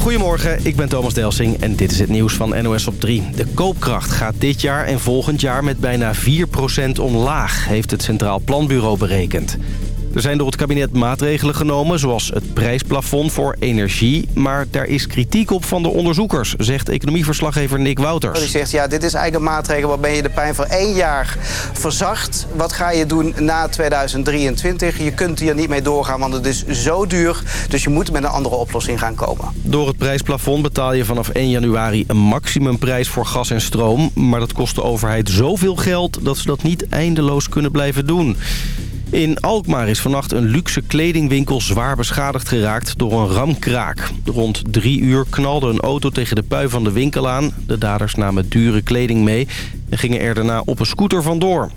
Goedemorgen, ik ben Thomas Delsing en dit is het nieuws van NOS op 3. De koopkracht gaat dit jaar en volgend jaar met bijna 4% omlaag, heeft het Centraal Planbureau berekend. Er zijn door het kabinet maatregelen genomen, zoals het prijsplafond voor energie. Maar daar is kritiek op van de onderzoekers, zegt economieverslaggever Nick Wouters. Die zegt, ja, dit is eigenlijk een maatregel waarbij je de pijn voor één jaar verzacht. Wat ga je doen na 2023? Je kunt hier niet mee doorgaan, want het is zo duur. Dus je moet met een andere oplossing gaan komen. Door het prijsplafond betaal je vanaf 1 januari een maximumprijs voor gas en stroom. Maar dat kost de overheid zoveel geld dat ze dat niet eindeloos kunnen blijven doen. In Alkmaar is vannacht een luxe kledingwinkel zwaar beschadigd geraakt door een ramkraak. Rond drie uur knalde een auto tegen de pui van de winkel aan. De daders namen dure kleding mee en gingen er daarna op een scooter vandoor.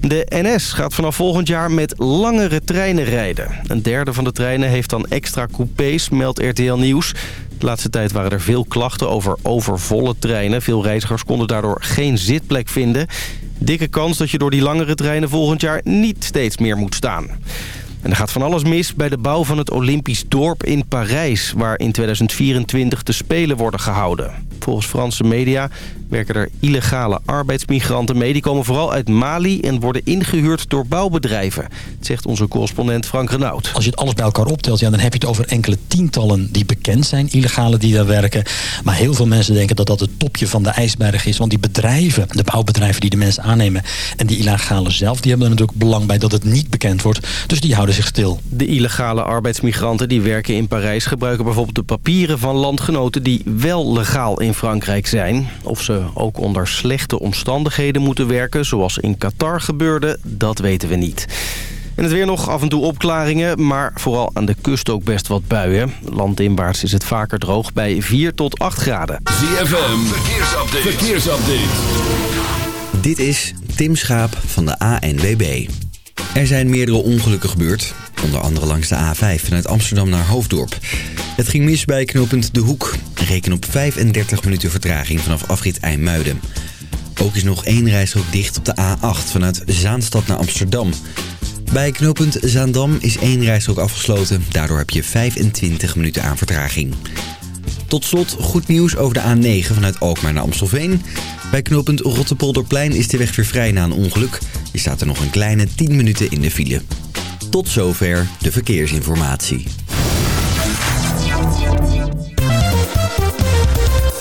De NS gaat vanaf volgend jaar met langere treinen rijden. Een derde van de treinen heeft dan extra coupés, meldt RTL Nieuws. De laatste tijd waren er veel klachten over overvolle treinen. Veel reizigers konden daardoor geen zitplek vinden. Dikke kans dat je door die langere treinen volgend jaar niet steeds meer moet staan. En er gaat van alles mis bij de bouw van het Olympisch dorp in Parijs... waar in 2024 de Spelen worden gehouden. Volgens Franse media werken er illegale arbeidsmigranten mee. Die komen vooral uit Mali en worden ingehuurd door bouwbedrijven. zegt onze correspondent Frank Renaud. Als je het alles bij elkaar optelt, ja, dan heb je het over enkele tientallen die bekend zijn. Illegale die daar werken. Maar heel veel mensen denken dat dat het topje van de ijsberg is. Want die bedrijven, de bouwbedrijven die de mensen aannemen... en die illegale zelf, die hebben er natuurlijk belang bij dat het niet bekend wordt. Dus die houden zich stil. De illegale arbeidsmigranten die werken in Parijs... gebruiken bijvoorbeeld de papieren van landgenoten die wel legaal in Frankrijk zijn. Of ze ook onder slechte omstandigheden moeten werken... zoals in Qatar gebeurde, dat weten we niet. En het weer nog af en toe opklaringen, maar vooral aan de kust ook best wat buien. Landinwaarts is het vaker droog bij 4 tot 8 graden. ZFM, verkeersupdate. verkeersupdate. Dit is Tim Schaap van de ANWB. Er zijn meerdere ongelukken gebeurd. Onder andere langs de A5 vanuit Amsterdam naar Hoofddorp. Het ging mis bij knooppunt De Hoek. Reken op 35 minuten vertraging vanaf afrit IJmuiden. Ook is nog één rijstrook dicht op de A8 vanuit Zaanstad naar Amsterdam. Bij knooppunt Zaandam is één rijstrook afgesloten. Daardoor heb je 25 minuten aan vertraging. Tot slot goed nieuws over de A9 vanuit Alkmaar naar Amstelveen. Bij knooppunt Rottepolderplein is de weg weer vrij na een ongeluk. Je staat er nog een kleine 10 minuten in de file. Tot zover de verkeersinformatie.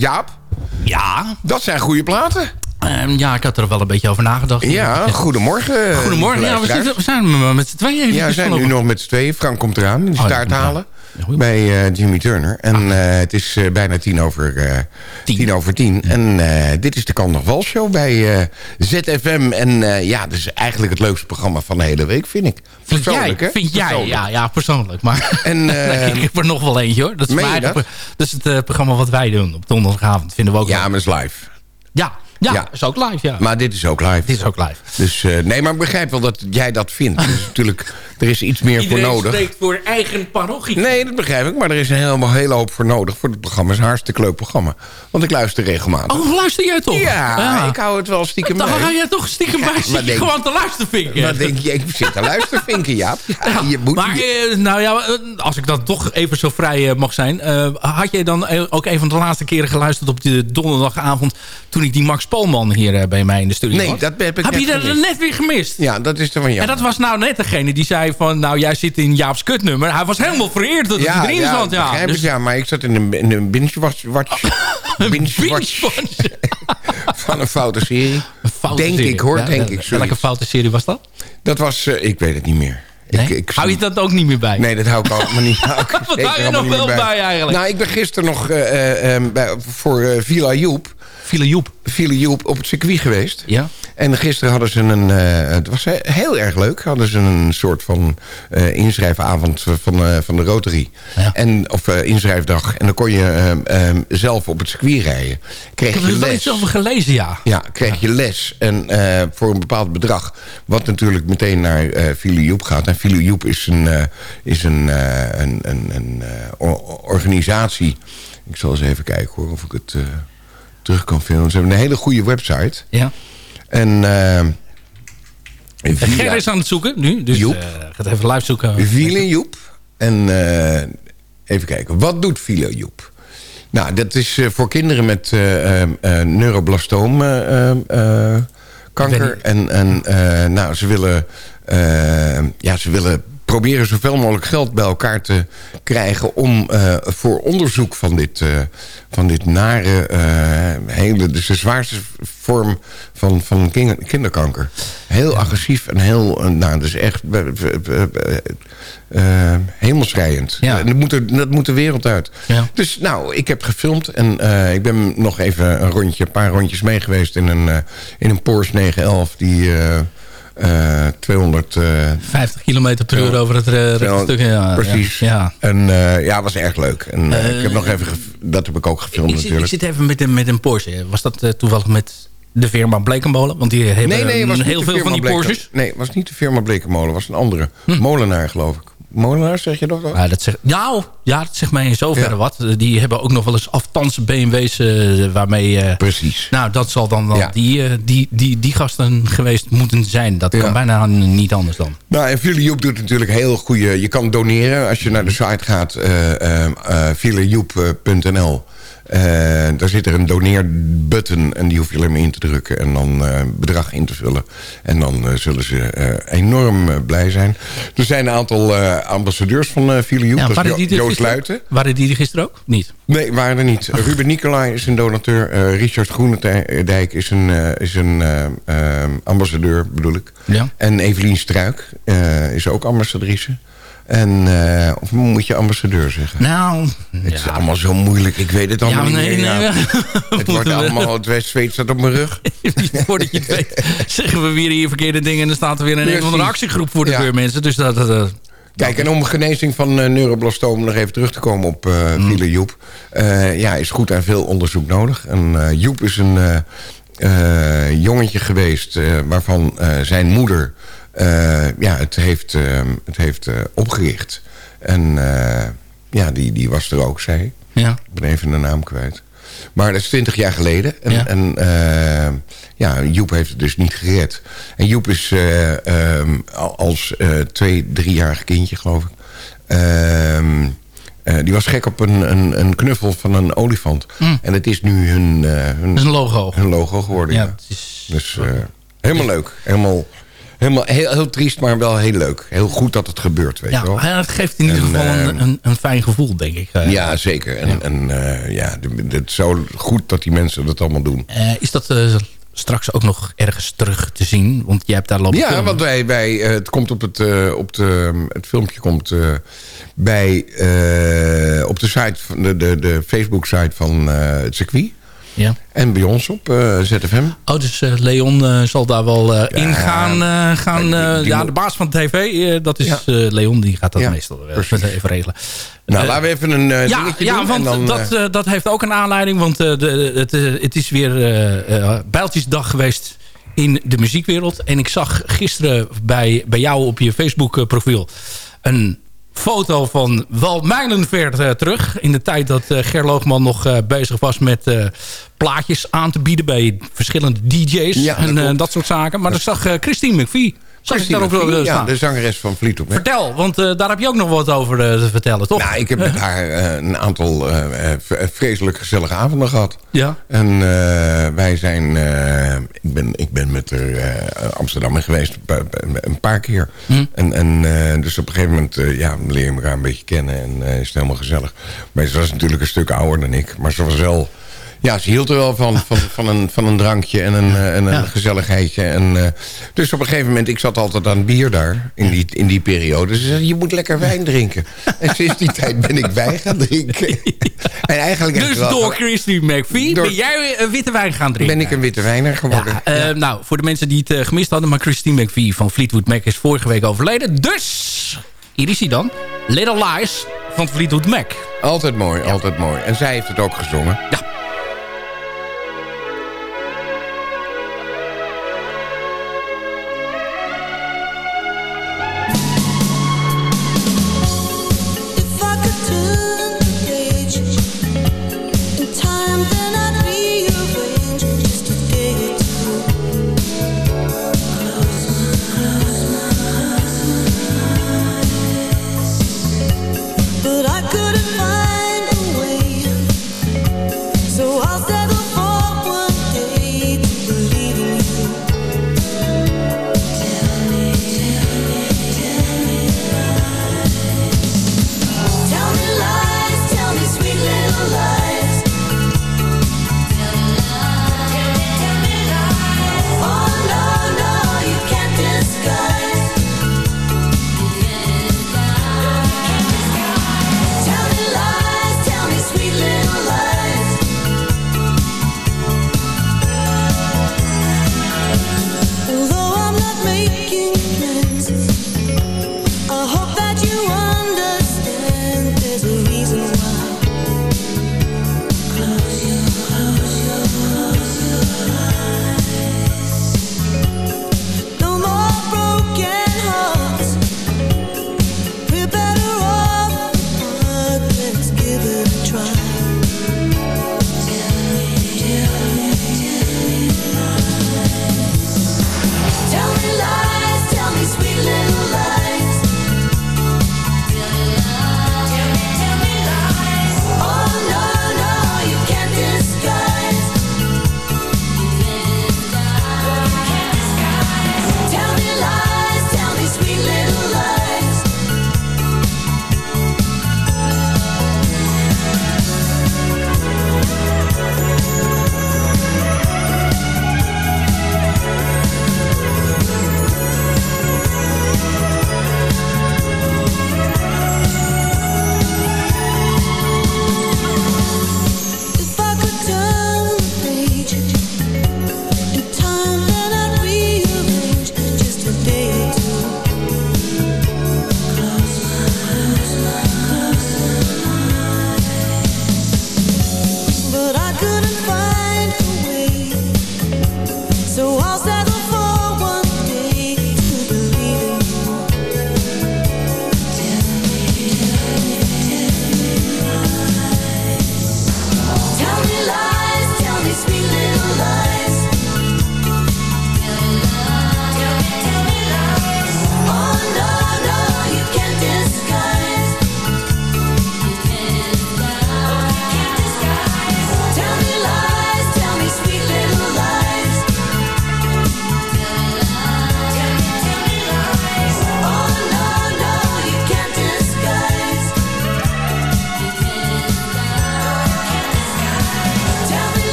Jaap, Ja, dat zijn goede platen. ehm, ja, ik had er wel een beetje over nagedacht. Ja, goedemorgen. Goedemorgen. Ja, we, luisteraars. zitten, we zijn met z'n tweeën. Ja, we zijn nu nog met z'n tweeën. Frank komt eraan, die Oh, staart halen. Bij eh, Jimmy Turner. En eh, het is eh, bijna tien over, Tien. tien over tien. En dit is de Kan nog Wal Show bij ZFM. En ja, dat is eigenlijk het leukste programma van de hele week, vind ik. Vind jij, Persoonlijk, hè? vind jij Persoonlijk. ja, ja, persoonlijk. Maar En, eh, ik heb er nog wel eentje hoor. Dat is, mijn dat? dat is het programma wat wij doen op donderdagavond. Vinden we ook Ja, maar het is live. Ja, ja, Ja. is ook live. Ja. Maar dit is ook live. Dit is ook live. Dus nee, maar ik begrijp wel dat jij dat vindt. Dus natuurlijk, er is iets meer voor nodig. spreekt voor eigen parochie. Nee, dat begrijp ik. Maar er is een helemaal hele hoop voor nodig voor het programma. Is een hartstikke leuk programma. Want ik luister regelmatig. Oh, luister jij toch? ja, ik hou het wel stiekem Dan ga jij toch stiekem bij maar denk- gewoon te luisteren, vinken. Wat denk je? Ik zit te luisteren, vinken, Jaap. Ja, je moet... Maar je- eh, nou ja, eh, als ik dan toch even zo vrij eh, mag zijn. had jij dan ook een van de laatste keren geluisterd op de donderdagavond... toen ik die Max Polman hier bij mij in de studio Nee, had? dat heb ik Heb je dat net weer gemist? ja, dat is er van jou. En dat was nou net degene die zei van... nou, jij zit in Jaap's kutnummer. Hij was helemaal vereerd dat ja, het erin ja, zat. Ja, begrijp Dus- ja, maar ik zat in een, in een binge-watch watch, van een foute serie. Een foute denk serie. ik hoor, Ja, denk wel- ik. zoiets. Welke foute serie was dat? Dat was, eh, ik weet het niet meer. Nee? Ik, ik, Hou je dat ook niet meer bij? Nee, dat hou ik allemaal niet. Hou ik Wat hou je nog wel bij eigenlijk? Nou, ik ben gisteren nog eh, eh, bij, voor Villa Joep. Villa Joep. Villa Joep op het circuit geweest. Ja. En gisteren hadden ze een... eh, het was he- heel erg leuk. Hadden ze een soort van eh, inschrijfavond van, eh, van de Rotary. Ja. En, of eh, inschrijfdag. En dan kon je eh, eh, zelf op het circuit rijden. Kreeg Ik heb je er les. iets over gelezen, ja. Ja, kreeg je les. En eh, voor een bepaald bedrag. Wat natuurlijk meteen naar eh File Joep gaat. En File Joep is een, eh, is een, eh, een, een, een eh, organisatie. Ik zal eens even kijken hoor, of ik het eh, terug kan vinden. Ze hebben een hele goede website. ja. En... eh Ger is aan het zoeken nu. Dus Joep. eh, gaat even live zoeken. File Joep. En eh, even kijken, wat doet File Joep? Nou, dat is voor kinderen met eh, neuroblastoom kanker. En, en eh, nou, ze willen, ja, ze willen proberen zoveel mogelijk geld bij elkaar te krijgen... om eh, voor onderzoek van dit, eh, van dit nare, eh, hele... dus de zwaarste vorm van, van kin- kinderkanker. Heel agressief en heel... nou, dus echt... hemelschrijend. Ja. En dat, moet er, dat moet de wereld uit. Ja. Dus nou, ik heb gefilmd en ik ben nog even een rondje, een paar rondjes mee geweest in een, in een Porsche 911 die eh, eh, 200... eh, 50 kilometer per uur over het eh, rechte stuk. Ja, precies. Ja. En ja, was erg leuk. En ik heb nog even, dat heb ik ook gefilmd Ik, zit, ik natuurlijk. zit even met een, met een Porsche. Was dat toevallig met de firma Blekenmolen? Want die hebben nee, nee, heel veel van die Porsches. Nee, het was niet de firma Blekenmolen, het was een andere. Hm. Molenaar, geloof ik. Molenaar, zeg je wel? Ja, dat zegt, nou, ja, dat zegt mij in zoverre Ja. wat. Eh, Die hebben ook nog wel eens aftandse BMW's eh, waarmee... eh, Precies. nou, dat zal dan wel Ja. die, die, die, die gasten geweest moeten zijn. Dat Ja. kan bijna niet anders dan. Nou, en Filejoep doet natuurlijk heel goede... Je kan doneren als je naar de site gaat, eh eh, daar zit er een doneerbutton en die hoef je alleen maar in te drukken... en dan eh, bedrag in te vullen. En dan eh, zullen ze enorm blij zijn. Er zijn een aantal ambassadeurs van uh. Ja, dat Jo- Joost Luiten. Waren die er gisteren ook? Niet. Nee, waren er niet. Ruben Nicolai is een donateur. Richard Groenendijk is een, is een ambassadeur, bedoel ik. Ja. En Evelien Struik is ook ambassadrice. En, eh, of moet je ambassadeur zeggen? Nou, Het is allemaal zo moeilijk. Ik weet het allemaal Ja, nee, niet meer. nee, Het wordt allemaal... Het zweet staat op mijn rug. Voordat je het weet, zeggen we weer hier verkeerde dingen... en dan staat er weer een, een andere actiegroep voor de Ja. mensen. Dus dat... dat Kijk, en om genezing van eh, neuroblastoom nog even terug te komen op eh Mm. File Joep. eh, ja, is goed en veel onderzoek nodig. En eh, Joep is een eh, eh, jongetje geweest eh, waarvan eh, zijn moeder eh, ja, het heeft, eh, het heeft eh, opgericht. En eh, ja, die, die was er ook, zij. Ja. Ik ben even de naam kwijt. Maar dat is twintig jaar geleden. En, Ja. en eh, ja, Joep heeft het dus niet gered. En Joep is eh, ehm, al- als eh, twee, driejarig kindje, geloof ik... ehm, eh, die was gek op een, een, een knuffel van een olifant. Mm. En het is nu hun, eh, hun, is een logo. hun logo geworden. Ja, Ja, het is- Dus eh, helemaal leuk. Helemaal, helemaal heel, heel triest, maar wel heel leuk. Heel goed dat het gebeurt, weet Ja, je wel. maar het geeft in ieder geval een, eh, een, een fijn gevoel, denk ik. Eh, Ja, zeker. En, Ja. en eh, ja, het is zo goed dat die mensen dat allemaal doen. eh, is dat straks ook nog ergens terug te zien? Want jij hebt daar lopen Ja, filmen. want wij, wij, het komt op het, op de, het filmpje komt bij op de site van de, de, de Facebook site van eh, het circuit. Ja. En bij ons op eh, ZFM. Oh, dus eh, Leon eh, zal daar wel eh, in gaan. ja, de baas van de tv, dat is Ja. Leon. Die gaat dat Ja, meestal even regelen. Nou, laten we even een ja, dingetje ja, doen. want dan, dat, dat heeft ook een aanleiding. Want de, het, het is weer Bijltjesdag geweest in de muziekwereld. En ik zag gisteren bij, bij jou op je Facebook profiel... een foto van wel mijlenver eh, terug. In de tijd dat eh Ger Loogman nog eh, bezig was met plaatjes aan te bieden... bij verschillende DJ's Ja, dat en dat soort zaken. Maar ik zag Christine McVie. Ik daarop staan. de zangeres van Fleetwood Mac. Vertel, want eh, daar heb je ook nog wat over eh, te vertellen, toch? Nou, ik heb met haar eh, een aantal v- vreselijk gezellige avonden gehad. Ja. En wij zijn... ik, ben, ik ben met haar Amsterdam geweest een paar- keer. Hm. En, en dus op een gegeven moment ja, leer je elkaar een beetje kennen. En is het helemaal gezellig. Maar ze was natuurlijk een stuk ouder dan ik. Maar ze was wel... Ja, ze hield er wel van, van, van, een, van een drankje en een, eh, en een Ja. gezelligheidje. En, eh, dus op een gegeven moment, ik zat altijd aan bier daar, in die, in die periode. Ze zei, je moet lekker wijn drinken. en sinds die tijd ben ik wijn gaan drinken. en eigenlijk Dus door Christine McVie Door- ben jij een witte wijn gaan drinken. ben ik een witte wijner geworden. Ja, eh, Nou, voor de mensen die het gemist hadden... maar Christine McVie van Fleetwood Mac is vorige week overleden. Dus, hier is hij dan. Little Lies van Fleetwood Mac. Altijd mooi, altijd mooi. En zij heeft het ook gezongen. Ja.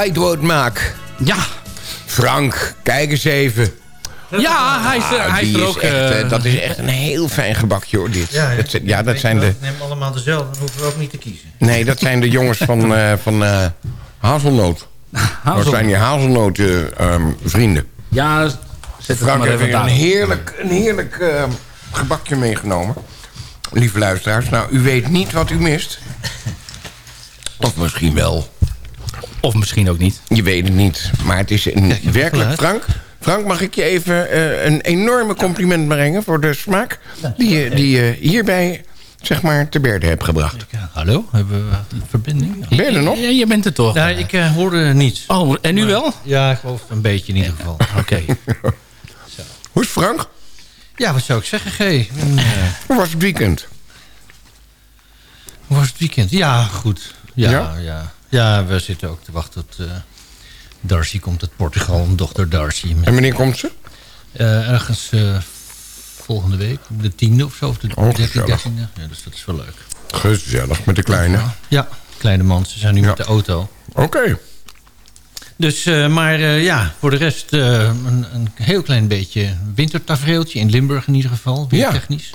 Vlijtwoord maak. Ja. Frank, kijk eens even. Ja, hij is er, Ah, hij is er ook. echt, eh, eh, dat is echt een heel fijn gebakje hoor, dit. Ja, dat, zijn- ja, dat zijn de... Neem allemaal dezelfde, dan hoeven we ook niet te kiezen. Nee, dat zijn de jongens van, eh, van eh, Hazelnoot. Dat zijn die Hazelnoot eh, ehm, vrienden. Ja, zet Frank heeft een heerlijk, een heerlijk eh, gebakje meegenomen. Lieve luisteraars, nou, u weet niet wat u mist. Of misschien wel. Of misschien ook niet. Je weet het niet. Maar het is een, werkelijk... Frank, Frank, mag ik je even eh, een enorme compliment brengen... voor de smaak die je, die je hierbij, zeg maar, te berde hebt gebracht. Hallo, hebben we een verbinding? Ben je er nog? Ja, je bent er toch? Ja, ik eh, hoorde niets. Oh, en nu wel? Ja, ik geloof een beetje in ieder geval. Oké. Hoe is Frank? Ja, wat zou ik zeggen, G? Eh, Hoe was het weekend? hoe was het weekend? Ja, goed. Ja, Ja? ja? Ja. we zitten ook te wachten tot... eh, Darcy komt uit Portugal, een dochter Darcy. Met, En wanneer komt ze? eh, ergens eh, volgende week, de tiende of zo. Of de Oh, dertiende. Ja, dus dat is wel leuk. Gezellig, met de kleine. Ja, kleine man. Ze zijn nu Ja. met de auto. Oké. Dus, maar ja, voor de rest een, een heel klein beetje wintertafereeltje. In Limburg in ieder geval, weer Ja. technisch.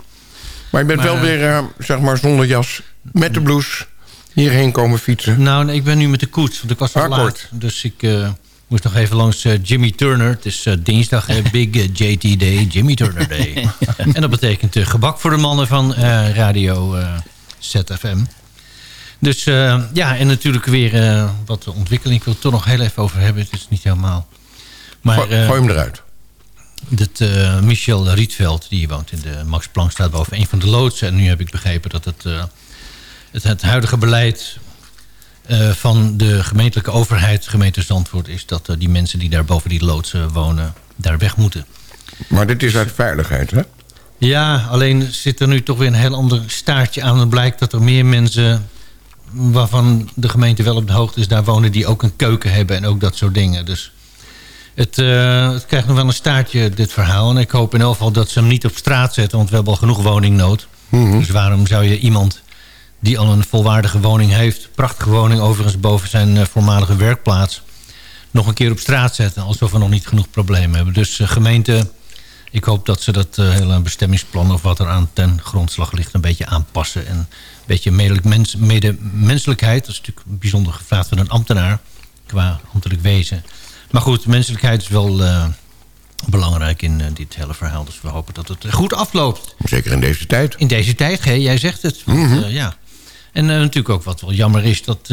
Maar je bent Maar, wel weer, zeg maar, zonder jas, met de blouse, hierheen komen fietsen. Nou, nee, ik ben nu met de koets, want ik was al laat. Dus ik eh, moest nog even langs eh, Jimmy Turner. Het is eh, dinsdag, Big JT Day, Jimmy Turner Day. en dat betekent gebak voor de mannen van Radio ZFM. Dus ja, en natuurlijk weer wat ontwikkeling. Ik wil het toch nog heel even over hebben. Het is niet helemaal... Maar, Gooi, gooi hem eruit. Dat Michel Rietveld, die woont in de Max Planckstraat boven een van de loodsen. En nu heb ik begrepen dat het, het, het huidige beleid eh, van de gemeentelijke overheid, gemeente Zandvoort, is dat eh, die mensen die daar boven die loodsen wonen, daar weg moeten. Maar dit is uit veiligheid, hè? Ja, alleen zit er nu toch weer een heel ander staartje aan. Het blijkt dat er meer mensen waarvan de gemeente wel op de hoogte is... daar wonen die ook een keuken hebben en ook dat soort dingen. Dus het, eh, het krijgt nog wel een staartje, dit verhaal. En ik hoop in elk geval dat ze hem niet op straat zetten... want we hebben al genoeg woningnood. Dus waarom zou je iemand die al een volwaardige woning heeft... prachtige woning overigens boven zijn eh, voormalige werkplaats... nog een keer op straat zetten... alsof we nog niet genoeg problemen hebben. Dus eh, gemeente... Ik hoop dat ze dat eh, hele bestemmingsplan of wat er aan ten grondslag ligt... een beetje aanpassen. En een beetje medemenselijkheid. Dat is natuurlijk bijzonder gevraagd van een ambtenaar. Qua ambtelijk wezen. Maar goed, menselijkheid is wel belangrijk in dit hele verhaal. Dus we hopen dat het goed afloopt. Zeker in deze tijd. In deze tijd, G, jij zegt het. Want, Mhm. ja. En eh, natuurlijk ook wat wel jammer is... dat eh,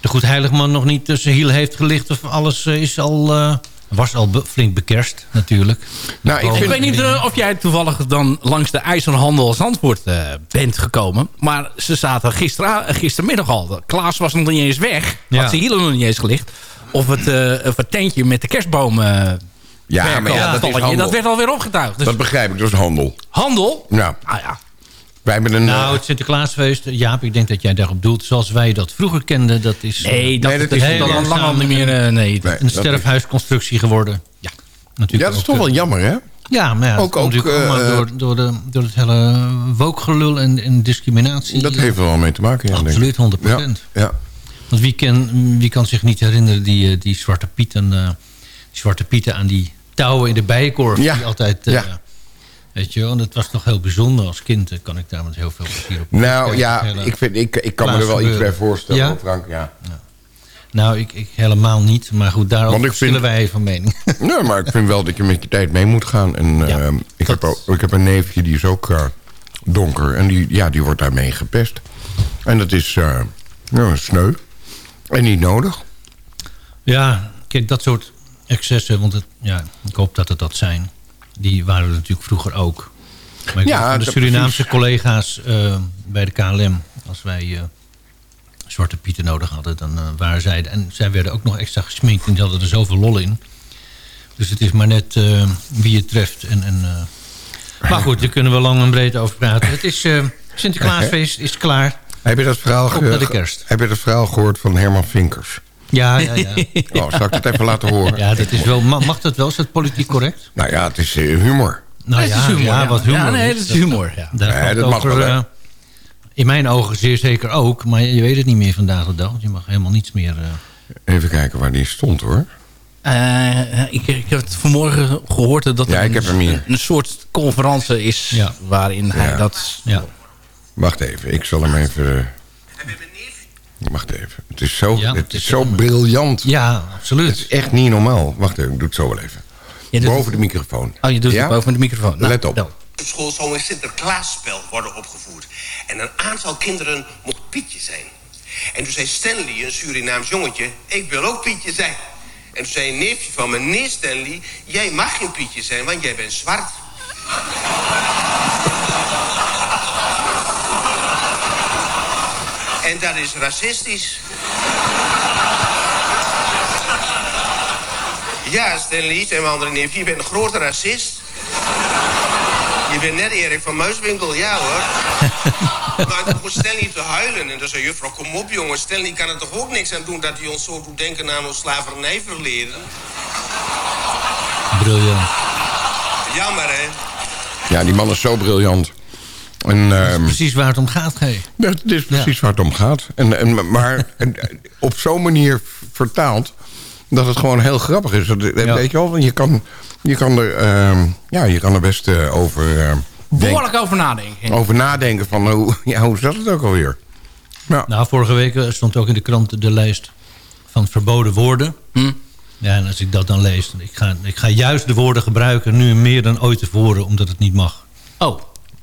de goed heiligman nog niet tussen hiel heeft gelicht... of alles eh, is al... eh, was al be- flink bekerst, natuurlijk. Nou, Ik weet niet of jij toevallig dan langs de IJzerhandel Zandvoort eh, bent gekomen. Maar ze zaten gistera- eh, gistermiddag al. Klaas was nog niet eens weg. Ja. Had zijn hielen nog niet eens gelicht. Of het, eh, of het tentje met de kerstboom... Ja, maar ja, dat is dat werd alweer opgetuigd. Dus Dat begrijp ik, dat is handel. handel? Ja. Ah ja. Wij hebben een... Nou, eh, het Sinterklaasfeest, Jaap, ik denk dat jij daarop doelt. Zoals wij dat vroeger kenden, dat is Nee, dat, Nee, dat dat is al lang al niet meer... eh, nee. nee, een is- sterfhuisconstructie geworden. Ja, natuurlijk. Ja, dat is toch eh, wel jammer, hè? Ja, maar ja, Ook- ook, natuurlijk ook, allemaal eh, door, door, de, door het hele wookgelul en, en discriminatie. Dat heeft er wel mee te maken, ja, denk ik. Absoluut, 100 Ja, ja. Want wie, ken, wie kan zich niet herinneren die, eh, die Zwarte Pieten... eh, die Zwarte Pieten aan die touwen in de bijenkorf... Ja, die altijd... eh, ja. Weet je wel, en dat was toch heel bijzonder. Als kind eh, kan ik daar met heel veel plezier op Nou ja, ik, vind, ik, ik kan me er wel iets bij voorstellen, Ja? Frank. Ja. Nou, ik, ik helemaal niet. Maar goed, daarover verschillen vind- wij van mening. Nee, maar ik vind wel dat je met je tijd mee moet gaan. En Ja, ehm, ik, heb ook, ik heb een neefje, die is ook eh, donker. En die, ja, die wordt daarmee gepest. En dat is nou, sneu. En niet nodig. Ja, kijk, dat soort excessen, want het, ja, ik hoop dat het dat zijn. Die waren er natuurlijk vroeger ook. Maar ik Ja, de Surinaamse precies. collega's eh, bij de KLM... als wij eh, Zwarte Pieten nodig hadden, dan eh, waren zij... En zij werden ook nog extra gesminkt en die hadden er zoveel lol in. Dus het is maar net wie je treft. En, en, maar goed, daar kunnen we lang en breed over praten. Het is, Sinterklaasfeest is klaar. Heb je dat verhaal, Op ge- naar de kerst. Heb je dat verhaal gehoord van Herman Vinkers? Ja, ja, ja. Oh, zal ik het even laten horen? Ja, dat is wel, ma- mag dat wel? Is dat politiek correct? Nou ja, het is eh, humor. Nou Het ja, is humor, ja, wat humor Ja, nee, dat is humor, ja. Daar Nee, dat het mag over, wel, eh, in mijn ogen zeer zeker ook. Maar je weet het niet meer vandaag de dag. Want je mag helemaal niets meer... eh, Even kijken waar die stond hoor. Eh, ik, ik heb het vanmorgen gehoord dat Ja, er een, een soort conferentie is waarin hij Ja. dat... Ja. Wacht even, ik zal hem even... Wacht even. Het is zo, Ja, het is zo briljant. Ja, absoluut. Het is echt niet normaal. Wacht even, ik doe het zo wel even. Boven de microfoon. Oh, je doet Ja? het boven de microfoon. Nou, Let op. wel. Op school zou een Sinterklaasspel worden opgevoerd. En een aantal kinderen mocht Pietje zijn. En toen zei Stanley, een Surinaams jongetje... ik wil ook Pietje zijn. En toen zei een neefje van me... nee Stanley, jij mag geen Pietje zijn, want jij bent zwart. en dat is racistisch. Ja, Stanley, zei mijn andere neefje... je bent een grote racist. Je bent net Erik van Muiswinkel, ja hoor. maar toen begon Stanley te huilen. En toen zei juffrouw, kom op jongen. Stanley kan er toch ook niks aan doen... dat hij ons zo doet denken aan ons slavernijverleden. Briljant. Jammer, hè? Ja, die man is zo briljant. En, ehm, Precies waar het om gaat, G. dat is precies waar het om gaat. En, en, maar en, op zo'n manier vertaald... dat het gewoon heel grappig is. Dat- Weet je wel, want je kan, je kan, er, ehm, ja, je kan er best eh, over, denken- Behoorlijk over nadenken. over nadenken. Van, hoe, ja, hoe zat het ook alweer? Nou, vorige week eh, stond ook in de krant de lijst van verboden woorden. Hm. Ja, en als ik dat dan lees, ik ga, ik ga juist de woorden gebruiken... nu meer dan ooit tevoren, omdat het niet mag. Oh,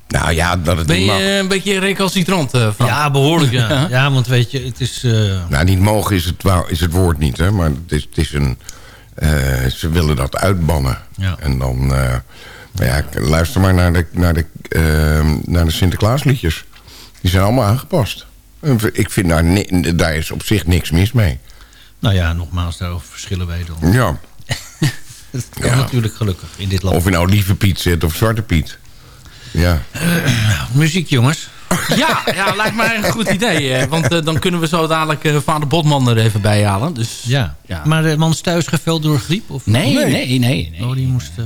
Nou ja, dat het ben niet je mag. een beetje recalcitrant, eh Frank? Ja, behoorlijk, ja. Ja. want weet je, het is... eh, Nou, niet mogen is het, is het woord niet, hè. Maar het is, het is een... eh, ze willen dat uitbannen. Ja. En dan... eh, maar ja, luister maar naar de, naar de, eh, naar de Sinterklaasliedjes. Die zijn allemaal aangepast. Ik vind daar, daar is op zich niks mis mee. nou ja, nogmaals, daarover verschillen wij dan. Ja. Dat kan Ja. natuurlijk gelukkig in dit land. Of je nou Lieve Piet zit of Zwarte Piet. Ja. Muziek, jongens. Ja, ja, lijkt mij een goed idee. eh, want eh, dan kunnen we zo dadelijk eh, vader Botman er even bij halen. Dus, Ja. Ja. Maar de man is thuis geveld door griep? Of? nee, nee, nee. nee, Oh, die moest... eh,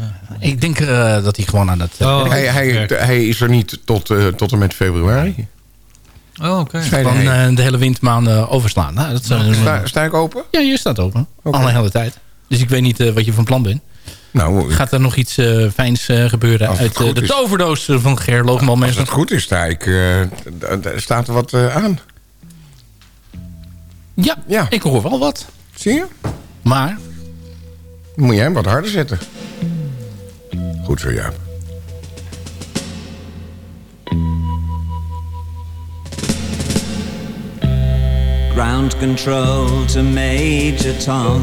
Ik denk eh, dat hij gewoon aan het... eh, Oh. Hij, hij, hij is er niet tot, eh, tot en met februari. Oh, oké. Van hij. eh, de hele windmaanden overslaan. Nou, dat Sta, sta ik open? ja, je staat open. Alle hele tijd. Dus ik weet niet eh, wat je van plan bent. Nou, Gaat er nog iets eh, fijns eh, gebeuren Als het uit eh, de toverdoos van Ger Loogman? als het goed is, sta ik, eh, d- d- staat er wat eh, aan. Ja, Ja. ik hoor wel wat. Zie je? Maar Moet jij hem wat harder zetten. Goed zo, Jaap. Ground control to Major Tom.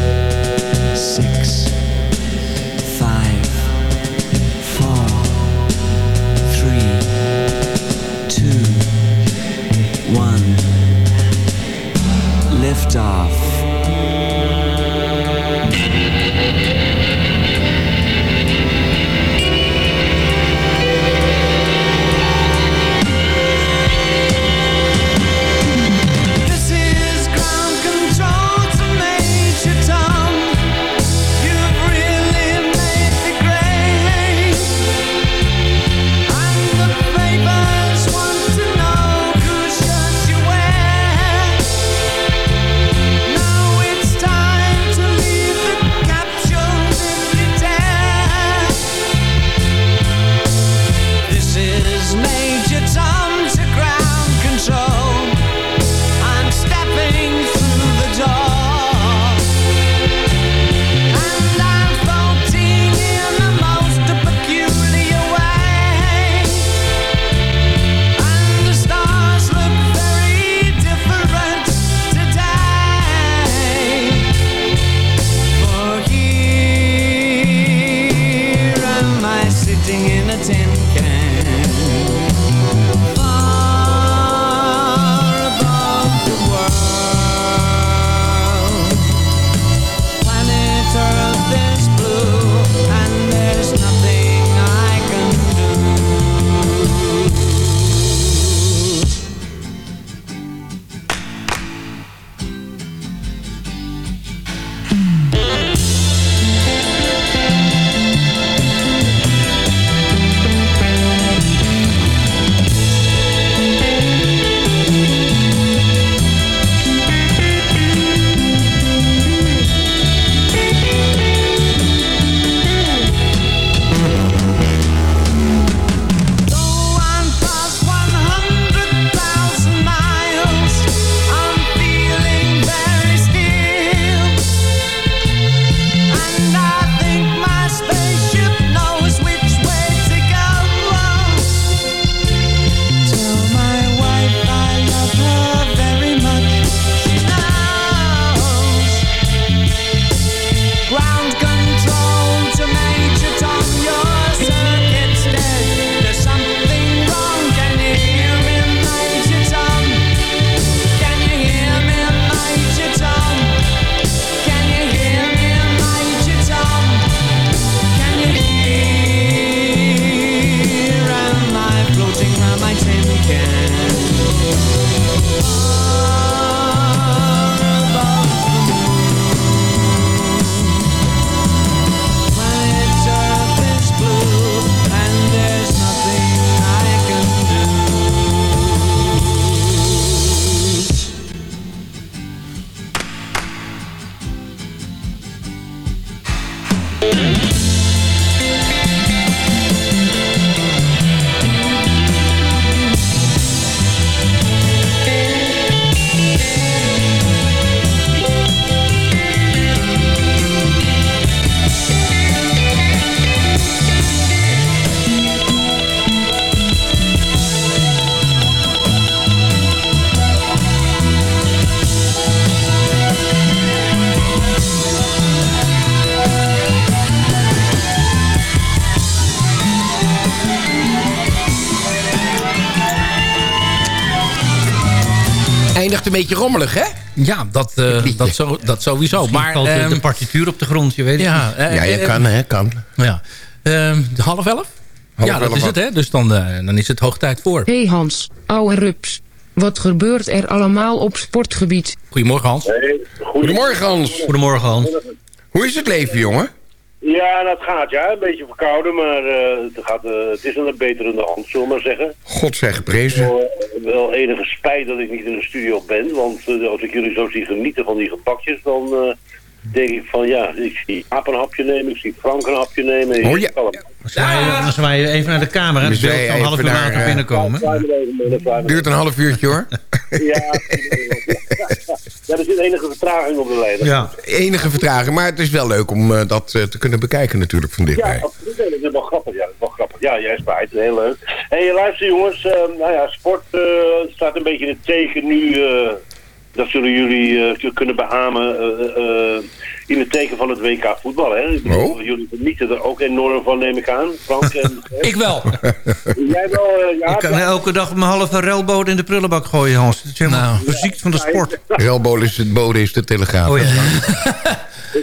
Stuff. Eindigt een beetje rommelig, hè? Ja, dat, eh, dat, zo, dat sowieso. Misschien Maar valt de- ehm, de partituur op de grond, je weet het ja, niet. eh, Ja, je eh, kan, hè? Kan. Ja. Ehm, half elf? Half ja, dat elf is wat. het, hè? Dus dan, eh, dan is het hoog tijd voor. Hey Hans, ouwe rups. Wat gebeurt er allemaal op sportgebied? Goedemorgen, Hans. Goedemorgen, Hans. Goedemorgen, Hans. Hoe is het leven, jongen? Ja, dat gaat ja. Een beetje verkouden, maar eh, het, gaat, eh, het is een beterende hand, zullen we maar zeggen. God zij geprezen. Wel, eh, wel enige spijt dat ik niet in de studio ben, want eh, als ik jullie zo zie genieten van die gebakjes, dan eh, denk ik van ja, ik zie Aap een hapje nemen, ik zie Frank een hapje nemen. Oh, ja. Dan Dan zwaai je even naar de camera. Zwaaien zal een half even uur later binnenkomen. Duurt een half uurtje, hoor. Ja, ja, er zit enige vertraging op de lijn. Ja. Enige vertraging, maar het is wel leuk om eh, dat eh, te kunnen bekijken natuurlijk van Ja, dichtbij. absoluut. Nee, Dat is wel grappig. Ja, dat is wel grappig. Ja, jij spijt. Heel leuk. hey, luister jongens. eh, nou ja, sport staat een beetje in het teken nu. dat zullen jullie kunnen beamen. Eh, eh, in het teken van het WK voetbal. Hè? Ik bedoel, Oh. Jullie genieten er ook enorm van, neem ik aan. Frank en... Ik wel. Jij wel, eh, ja. Ik kan elke dag mijn halve relboot in de prullenbak gooien, Hans. Het is helemaal Nou. verziekt van de sport. Relbol is het bode is de telegraaf. Oh ja.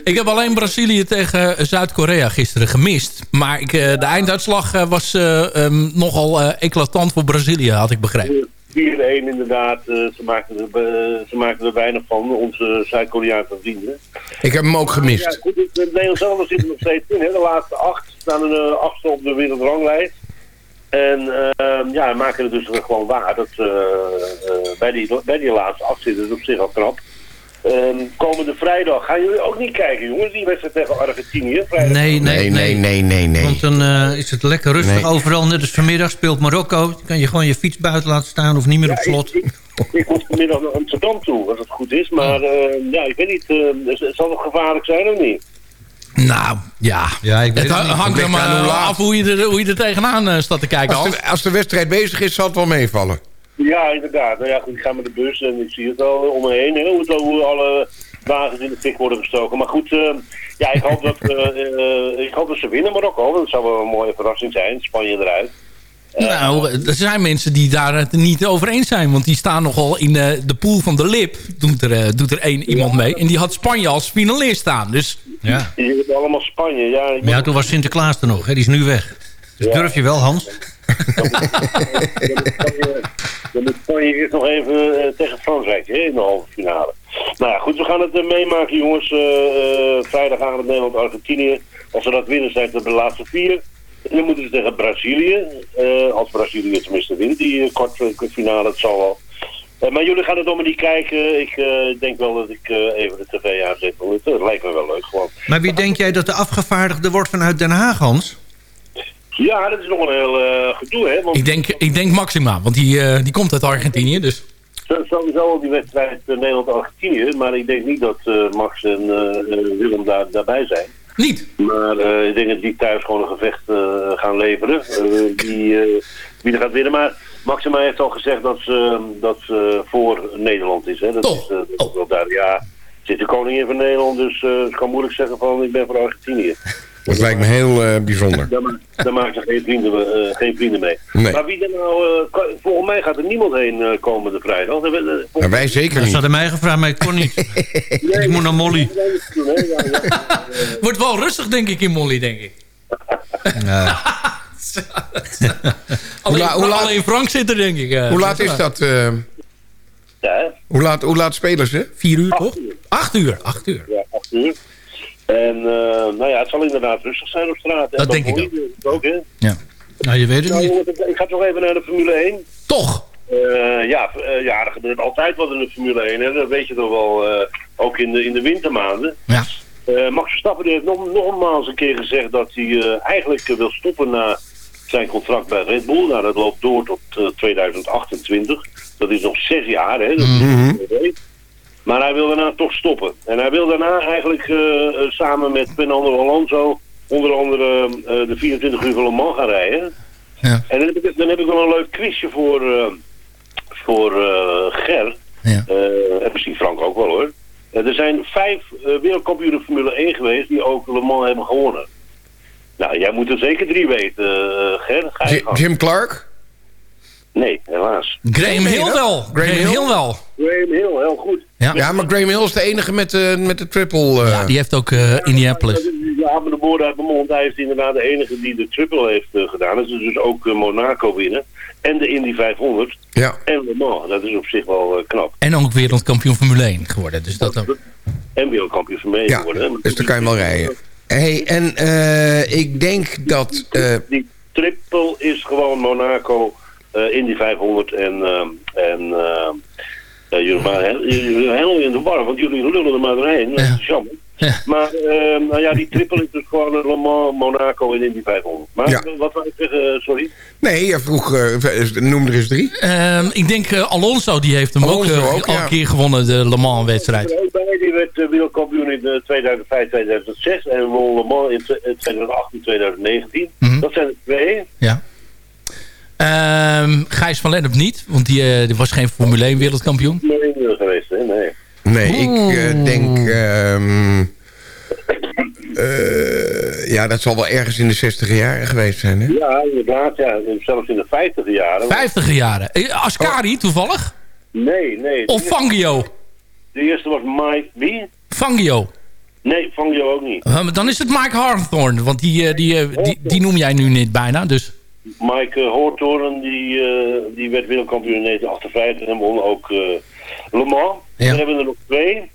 Ik heb alleen Brazilië tegen Zuid-Korea gisteren gemist. Maar ik, eh, de einduitslag eh, was eh, ehm, nogal eh, eclatant voor Brazilië, had ik begrepen. 4-1 inderdaad. eh, ze, maakten er, eh, ze maakten er weinig van, onze Zuid-Koreaanse vrienden. Ik heb hem ook Ja, gemist. goed, het Nederlands zelf zit er nog steeds in. Hè. De laatste acht staan een uh, achtste op de wereldranglijst. En uh, ja, maken het dus gewoon waar dat uh, bij, die, bij die laatste acht zitten. Dat is op zich al knap. Um, komende vrijdag gaan jullie ook niet kijken, jongens. Die wedstrijd tegen Argentinië. Vrijdag. Nee, nee, nee, nee, nee, nee. Want dan uh, is het lekker rustig Nee. overal. Net als vanmiddag speelt Marokko. Dan kan je gewoon je fiets buiten laten staan of niet meer op slot. Ik, ik, ik moet vanmiddag naar Amsterdam toe, als het goed is. Maar uh, ja, ik weet niet. Uh, het zal het gevaarlijk zijn of niet? Nou, ja. ja ik weet het, hangt er maar af hoe je er, hoe je er tegenaan uh, staat te kijken. Als de, als de wedstrijd bezig is, zal het wel meevallen. Ja, inderdaad. Nou ja, goed, ik ga met de bus en ik zie het al om me heen. Hoe, het, hoe alle wagens in de fik worden gestoken. Maar goed, uh, ja, ik hoop, dat, uh, ik hoop dat ze winnen Marokko. Dat zou wel een mooie verrassing zijn. Spanje eruit. Nou, er zijn mensen die daar het niet over eens zijn. Want die staan nogal in de, de pool van de lip. Doet er, uh, doet er één iemand mee. En die had Spanje als finalist staan. Dus ja. Je hebt allemaal Spanje. Ja, toen was Sinterklaas er nog. Hè? Die is nu weg. Dus ja. durf je wel, Hans? Dan moet eerst nog even uh, tegen Frankrijk hè, in de halve finale. Nou ja, goed, we gaan het uh, meemaken, jongens. Uh, vrijdagavond Nederland-Argentinië. Als we dat winnen, zijn het de laatste vier. En dan moeten ze tegen Brazilië. Uh, als Brazilië tenminste wint, die uh, kwartfinale, het zal wel. Uh, maar jullie gaan het allemaal niet kijken. Ik denk wel dat ik even de tv aanzet. Het lijkt me wel leuk gewoon. Maar wie denk jij dat de afgevaardigde wordt vanuit Den Haag, Hans? Ja, dat is nog een heel gedoe, hè. Want ik, denk, ik denk Maxima, want die, die komt uit Argentinië, dus... Sowieso die wedstrijd Nederland-Argentinië. Maar ik denk niet dat Max en Willem daar, daarbij zijn. Niet? Maar ik denk dat die thuis gewoon een gevecht gaan leveren. Die, wie er gaat winnen. Maar Maxima heeft al gezegd dat ze, dat ze voor Nederland is. Hè. Dat oh. is, dat wel duidelijk. Ja, zit de koningin van Nederland. Dus het kan moeilijk zeggen van ik ben voor Argentinië. Dat lijkt me heel uh, bijzonder. Daar, daar maken ze geen vrienden, uh, geen vrienden mee. Nee. Maar wie er nou... Uh, volgens mij gaat er niemand heen komende vrijdag. Nou, wij zeker niet. Ze hadden mij gevraagd, maar ik kon niet. nee, ik moet naar Molly. Wordt wel rustig, denk ik, in Molly, denk ik. Alleen, hoe laat- alleen Frank zit er, denk ik. eh. Hoe laat is dat? eh, hoe, laat, hoe laat spelen ze? Vier uur, toch? Acht uur. Acht uur. Ja, acht uur. En eh, nou ja, het zal inderdaad rustig zijn op straat. En Dat denk ik hoor je ook. hè? Nou, je weet het Nou, niet. jongens, ik ga toch even naar de Formule 1. Toch? Eh, ja, eh, ja, er gebeurt altijd wat in de Formule 1. Hè. Dat weet je toch wel, eh, ook in de, in de wintermaanden. Ja. Eh, Max Verstappen heeft nog, nogmaals een keer gezegd dat hij eh, eigenlijk wil stoppen na zijn contract bij Red Bull. Nou, dat loopt door tot eh, 2028. Dat is nog zes jaar, hè. Dat is Mhm. Maar hij wil daarna toch stoppen. En hij wil daarna eigenlijk eh, eh, samen met Fernando Alonso onder andere eh, de 24 uur van Le Mans gaan rijden. Ja. En dan heb, ik, dan heb ik wel een leuk quizje voor, eh, voor eh, Ger. Ja. Eh, en misschien Frank ook wel hoor. Er zijn vijf wereldkampioenen Formule 1 geweest die ook Le Mans hebben gewonnen. Nou, jij moet er zeker drie weten, eh, Ger. Ga je Jim, gang. Jim Clark? Nee, helaas. Graham Hill wel. Graham Graham Hill? Hill wel. Graham Hill, heel goed. Ja. Ja, maar Graham Hill is de enige met de, met de triple. eh, Ja, die heeft ook eh, Indianapolis. Ja, maar de woorden uit mijn mond. Hij is inderdaad de enige die de triple heeft eh, gedaan. Dat is dus ook eh, Monaco winnen. En de Indy 500. Ja. En Le Mans. Dat is op zich wel eh, knap. En ook wereldkampioen Formule 1 geworden. Dus dat ook. En wereldkampioen van mee Ja, geworden. dus dan kan je wel rijden. hey, en eh, ik denk dat... eh, Die triple is gewoon Monaco, eh Indy 500 en... ehm en eh, jullie waren helemaal in de war, want jullie lullen er maar doorheen. Dat is jammer. Maar ehm, nou ja, die triple is dus gewoon Le Mans, Monaco en Indy 500. Maar Ja. wat wou ik zeggen, eh, sorry? nee, je vroeg... eh, noem er eens drie. Ehm, ik denk eh, Alonso, die heeft hem Alonso ook, ook, al ja. een keer gewonnen, de Le Mans wedstrijd. Ook bij, die werd wereldkampioen in eh, 2005, 2006 en won Le Mans in tw- eh, 2018, 2019. Mhm. Dat zijn er twee. Ja. Ehm, Gijs van Lennep niet, want die, eh, die was geen Formule 1 wereldkampioen. Nee, geweest, hè? Nee. Nee, ik eh, denk... ehm, eh, ja, dat zal wel ergens in de 60 jaren geweest zijn, hè? Ja, inderdaad, ja. Zelfs in de 50 jaren. 50 jaren. Ascari toevallig? Nee, nee. Of Fangio? De eerste was Mike, wie? Fangio. Nee, Fangio ook niet. Dan is het Mike Harthorn, want die, eh, die, die, die noem jij nu niet bijna. Dus. Mike Hoortoren, die, eh, die werd wereldkampioen in 1958 en won ook eh, Le Mans. Ja. Dan hebben we er nog twee.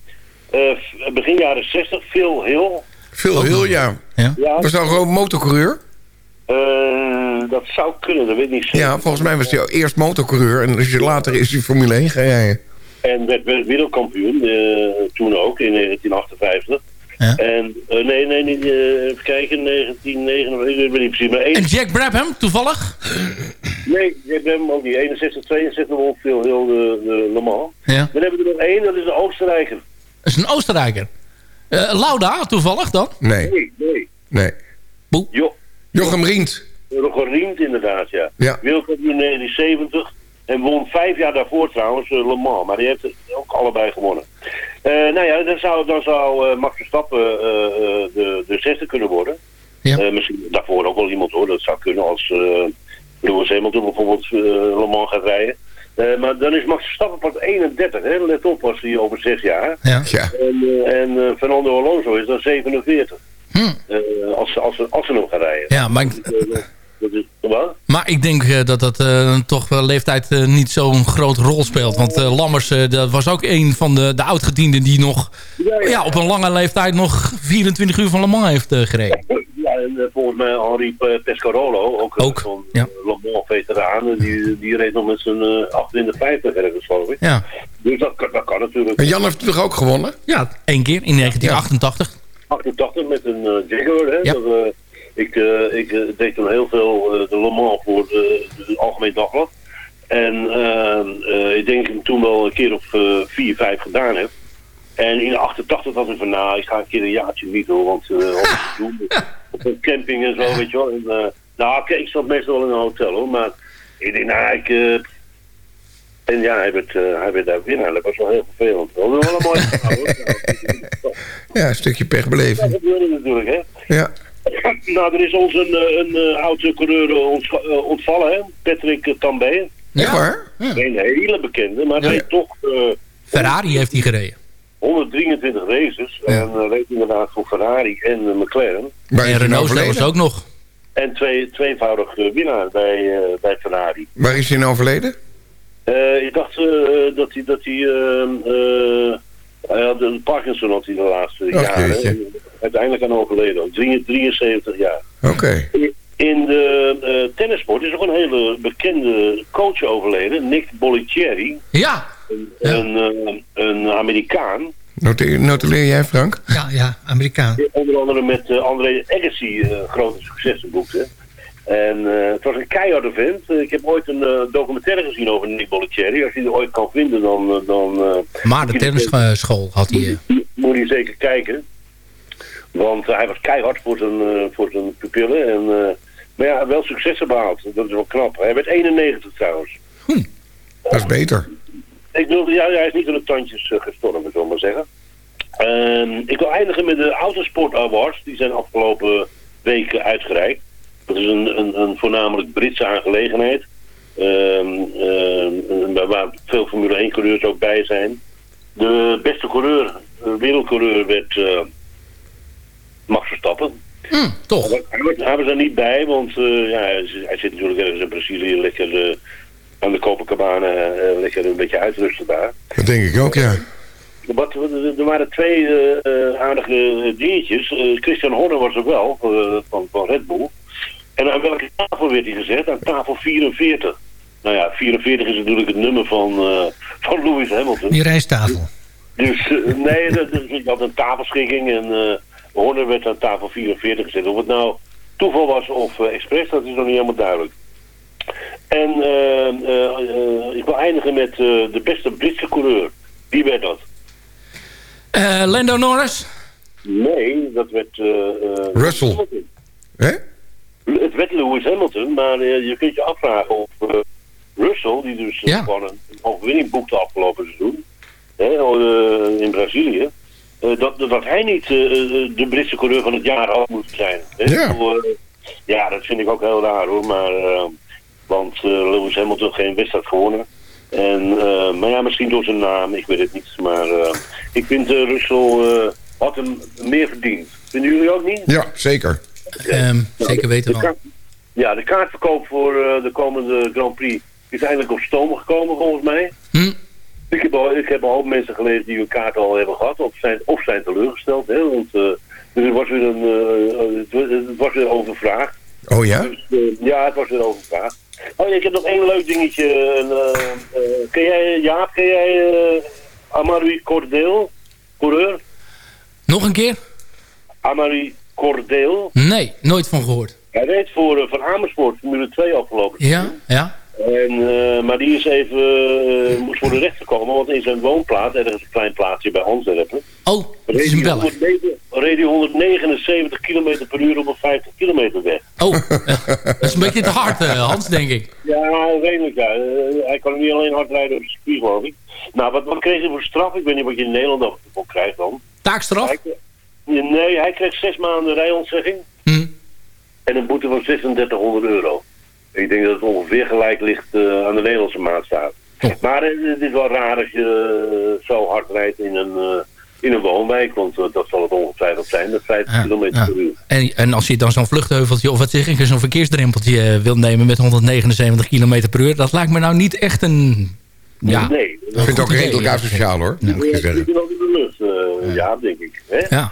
Eh, begin jaren 60, Phil Hill. Phil Hill, ja. Ja. Ja, Was dat gewoon motorcoureur? eh, dat zou kunnen, dat weet ik niet zeker. Ja, volgens mij was hij eerst motorcoureur en dus later is hij Formule 1 gaan rijden. En werd, wereldkampioen, eh, toen ook, in 1958. Ja. En, eh, nee, nee, niet, eh, even kijken, 1959, ik weet niet precies, maar één... En Jack Brabham toevallig? Nee, heb hem ook niet. 61, 62 won Phil Hill de, de Le Mans. Ja. Dan hebben we er nog één, dat is de Oostenrijker. Dat is een Oostenrijker. Eh, Lauda toevallig dan? Nee, Nee, nee. nee. Jo, Jochem Rient. Roger Rient inderdaad, ja. Ja. Wereldkampioen in 1970. En won vijf jaar daarvoor trouwens eh, Le Mans. Maar die heeft het ook allebei gewonnen. Eh, nou ja, dan zou, dan zou eh, Max Verstappen eh, eh, de, de zesde kunnen worden. Ja. Eh, misschien daarvoor ook wel iemand hoor. Dat zou kunnen als uh, Lewis Hamilton bijvoorbeeld eh, Le Mans gaat rijden. Eh, maar dan is Max Verstappen pas 31. Hè? Let op, als hij over zes jaar. Ja. Ja. En, eh, en Fernando Alonso is dan 47. Hm. Eh, als, ze- als, als ze nog gaan rijden. Ja, maar, ik- Maar ik denk eh, dat dat eh, toch wel leeftijd eh, niet zo'n grote rol speelt. Want eh, Lammers, eh, dat was ook een van de, de oudgedienden die nog ja, op een lange leeftijd nog 24 uur van Le Mans heeft eh, gereden. Ja, en volgens mij Henri Pe- Pescarolo, ook, Ook, zo'n ja. Le Mans veteraan, en die, die reed nog met zijn eh 28 ergens geloof ik. Ja, Dus dat, kan- dat kan natuurlijk. En Jan heeft het toch ook gewonnen? ja één keer in 1988. 88 met een Jaguar, hè. Ja. Dat, ik eh, ik eh, deed toen heel veel eh, de Le Mans voor de, Algemeen Dagblad. En ik denk ik toen wel een keer of vier, vijf gedaan heb. En in 88 had ik van, nou, ik ga een keer een jaartje niet hoor, want wat doen? Op een camping en zo, weet je wel. En, nou, ik zat meestal wel in een hotel hoor, maar ik denk, nou, ik... en ja, hij werd, hij werd daar winnaar. Dat was wel heel vervelend. Dat was wel een mooi verhaal, hoor. Ja, een stukje pech beleven. Dat gebeurde natuurlijk, hè. Ja. Nou, er is ons een, eh, een, eh, oude coureur eh, ontvallen, hè? Patrick Tambay. Echt waar? Geen hele bekende, maar hij Ja. reed toch eh, Ferrari heeft hij gereden. 123 races. En uh, reed inderdaad voor Ferrari en McLaren. Waar is En hij Renault zelfs ook nog. En twee, tweevoudig winnaar bij, eh, bij Ferrari. Waar is hij nou overleden? Eh, ik dacht eh, dat hij... Dat hij ehm, eh, hij had een Parkinson had hij de laatste jaren. jeetje. Uiteindelijk aan overleden. 73 jaar. Oké. In de eh, tennissport is ook een hele bekende coach overleden. Nick Bollettieri. Ja. Een, eh, een Amerikaan. Noteer, notuleer jij, Frank? Ja, ja, Amerikaan. Die onder andere met eh, André Agassi eh, grote successen boekte. En eh, het was een keiharde vent. Ik heb ooit een eh, documentaire gezien over Nick Bollettieri. Als je die ooit kan vinden, dan... eh, dan eh, Maar de tennisschool had hij... eh, moet je zeker kijken. Want hij was keihard voor zijn, eh, voor zijn pupillen. En, eh, maar ja, wel successen behaald. Dat is wel knap. Hij werd 91 trouwens. Dat is beter. Ik bedoel, ja, hij is niet aan de tandjes gestorven, zullen we maar zeggen. Ehm, ik wil eindigen met de Autosport Awards. Die zijn afgelopen weken uitgereikt. Dat is een, een, een voornamelijk Britse aangelegenheid. Ehm, ehm, waar- veel Formule 1 coureurs ook bij zijn. De beste coureur, wereldcoureur, werd eh, Max Verstappen. toch? Hij was, er niet bij, want eh, ja, hij, zit- natuurlijk ergens in Brazilië lekker eh, aan de Copacabana, eh, lekker een beetje uitrusten daar. Dat denk ik ook, ja. Wat, er waren twee aardige dingetjes. Christian Horner was er wel, eh, van, van Red Bull. En aan welke tafel werd hij gezet? Aan tafel 44. Nou ja, 44 is natuurlijk het nummer van, eh, van Lewis Hamilton. Die rijsttafel. Dus eh, nee, dat, je had een tafelschikking en eh Horner werd aan tafel 44 gezet. Of het nou toeval was of eh, expres, dat is nog niet helemaal duidelijk. En eh, eh, eh, ik wil eindigen met de beste Britse coureur. Wie werd dat? eh, Lando Norris? Nee, dat werd... Russell. Hè? Het werd Lewis Hamilton, maar eh, je kunt je afvragen of eh, Russell, die dus eh, gewoon een overwinning boekte afgelopen seizoen, hè, eh, in Brazilië, dat, dat hij niet de Britse coureur van het jaar had moeten zijn. Hè? Ja. Ja, dat vind ik ook heel raar hoor, maar, want Lewis Hamilton geen wedstrijd gewonnen. En, maar ja, misschien door zijn naam, ik weet het niet. Maar ik vind eh, Russell had hem meer verdiend. Vinden jullie ook niet? Ja, zeker. Ehm, zeker weten wel. Ja, de kaartverkoop voor eh, de komende Grand Prix is eindelijk op stoom gekomen volgens mij. Hm. Ik, heb al, ik heb een hoop mensen gelezen die hun kaart al hebben gehad of zijn, of zijn teleurgesteld. Hè, want uh, dus het was weer een uh, het, was, weer overvraagd. Oh ja? Dus, uh, ja, het was weer overvraagd. Oh ja, ik heb nog één leuk dingetje. Uh, ken jij, Jaap, ken jij Amari Cordeel, coureur? Nog een keer? Amari Cordeel. Nee, nooit van gehoord. Hij reed voor uh, Van Amersfoort, Formule 2 afgelopen. Ja, ja. En, uh, maar die is even, uh, moest worden rechtgekomen, want in zijn woonplaats, ergens een klein plaatsje bij Antwerpen. Oh, dat is een reed hij 179 km per uur op een 50 kilometer weg. Oh, dat is een beetje te hard, uh, Hans, denk ik. Ja, redelijk, ja. Hij kan niet alleen hard rijden op de circuit, geloof ik. Nou, wat, wat kreeg hij voor straf? Ik weet niet wat je in Nederland voor krijgt dan. Taakstraf? Hij, nee, hij kreeg zes maanden rijontzegging. Hm. En een boete van 3600 euro. Ik denk dat het ongeveer gelijk ligt uh, aan de Nederlandse maatstaat. Oh. Maar uh, het is wel raar als je uh, zo hard rijdt in een, in een woonwijk. Want dat zal het ongetwijfeld zijn. Dat 50 ja, km ja. per uur. En, en als je dan zo'n vluchtheuveltje of wat zeg ik, zo'n verkeersdrempeltje wil nemen met 179 km per uur. Dat lijkt me nou niet echt een... Ja, nee. Ik vind het ook redelijk asociaal hoor. Ja, je lucht, uh, ja. denk ik. Hè? Ja.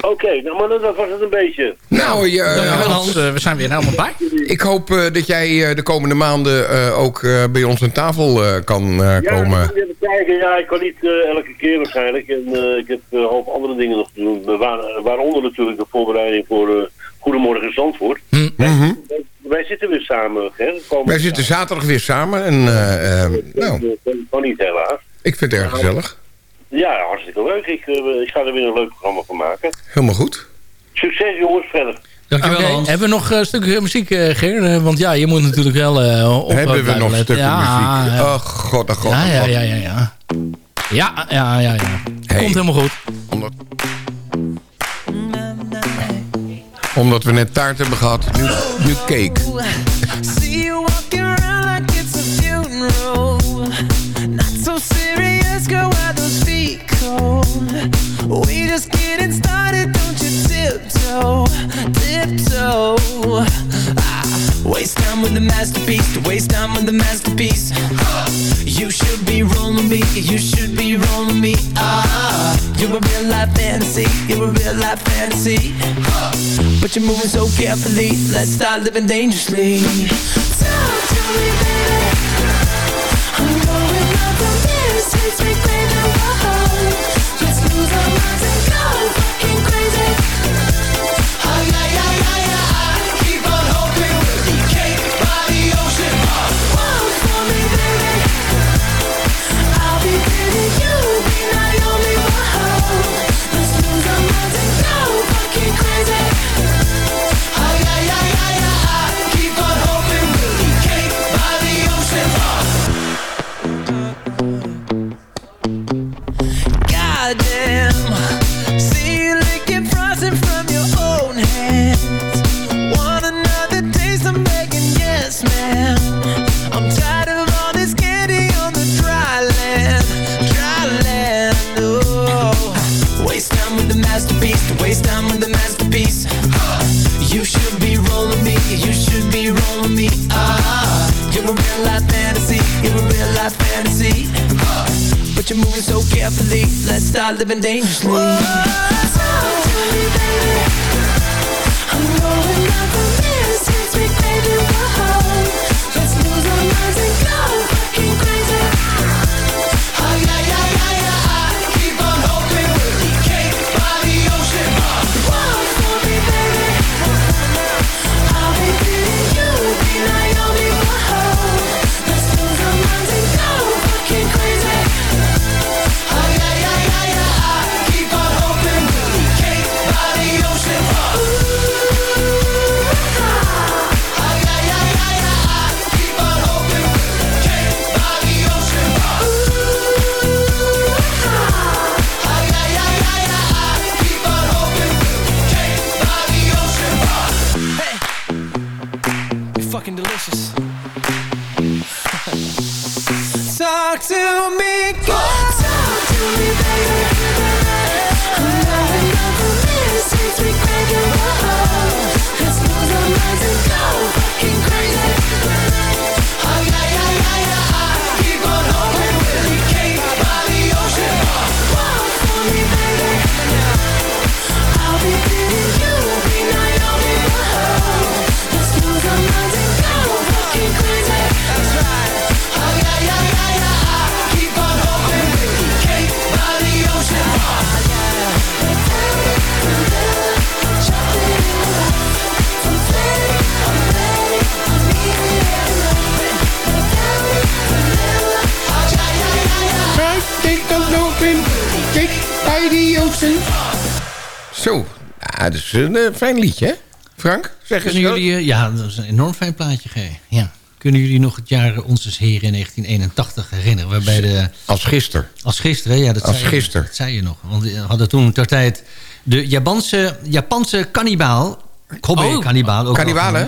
Oké, okay, nou maar dat was het een beetje. Nou, je, uh, Hans, uh, we zijn weer helemaal bij. Ik hoop uh, dat jij de komende maanden ook bij ons aan tafel kan ja, komen. Ja, even kijken. Ja, ik kan niet elke keer waarschijnlijk. En ik heb een hoop andere dingen nog te doen. Waar, waaronder natuurlijk de voorbereiding voor Goedemorgen Zandvoort. Mm -hmm. wij, wij, zitten weer samen, Ger. Wij zitten zaterdag weer samen. En, nou. Dat kan niet helaas. Ik vind het erg gezellig. Ja, hartstikke leuk. Ik, uh, ik ga er weer een leuk programma van maken. Helemaal goed. Succes jongens, verder. Dankjewel okay. Hans. Hebben we nog een uh, stuk muziek, uh, Ger? Want ja, je moet natuurlijk wel op... Hebben we nog stukken ja, muziek? Ja. Oh god, oh god, ja, oh ja, god. ja, ja, ja. Ja, ja, ja, ja. Hey. Komt helemaal goed. Omdat... Omdat we net taart hebben gehad, nu, nu cake. Waste time with the masterpiece To waste time with the masterpiece. You should be rolling me You should be rolling me. Ah, You're a real life fantasy You're a real life fantasy. But you're moving so carefully Let's start living dangerously. So tell me baby. I'm going out from this It's baby Let's lose our minds and go. been dangerous. Een eh, fijn liedje, hè? Frank, zeg eens. Kunnen jullie, eh, ja, dat is een enorm fijn plaatje, G. Ja. Kunnen jullie nog het jaar Onze Heer in 1981 herinneren? Waarbij de, Als gisteren. als gisteren, ja, dat, Als zei, je- dat zei je nog. Want we hadden toen ter tijd de Japanse, Japanse kannibaal, Kobe Oh, kannibaal, ook kannibaal, hè?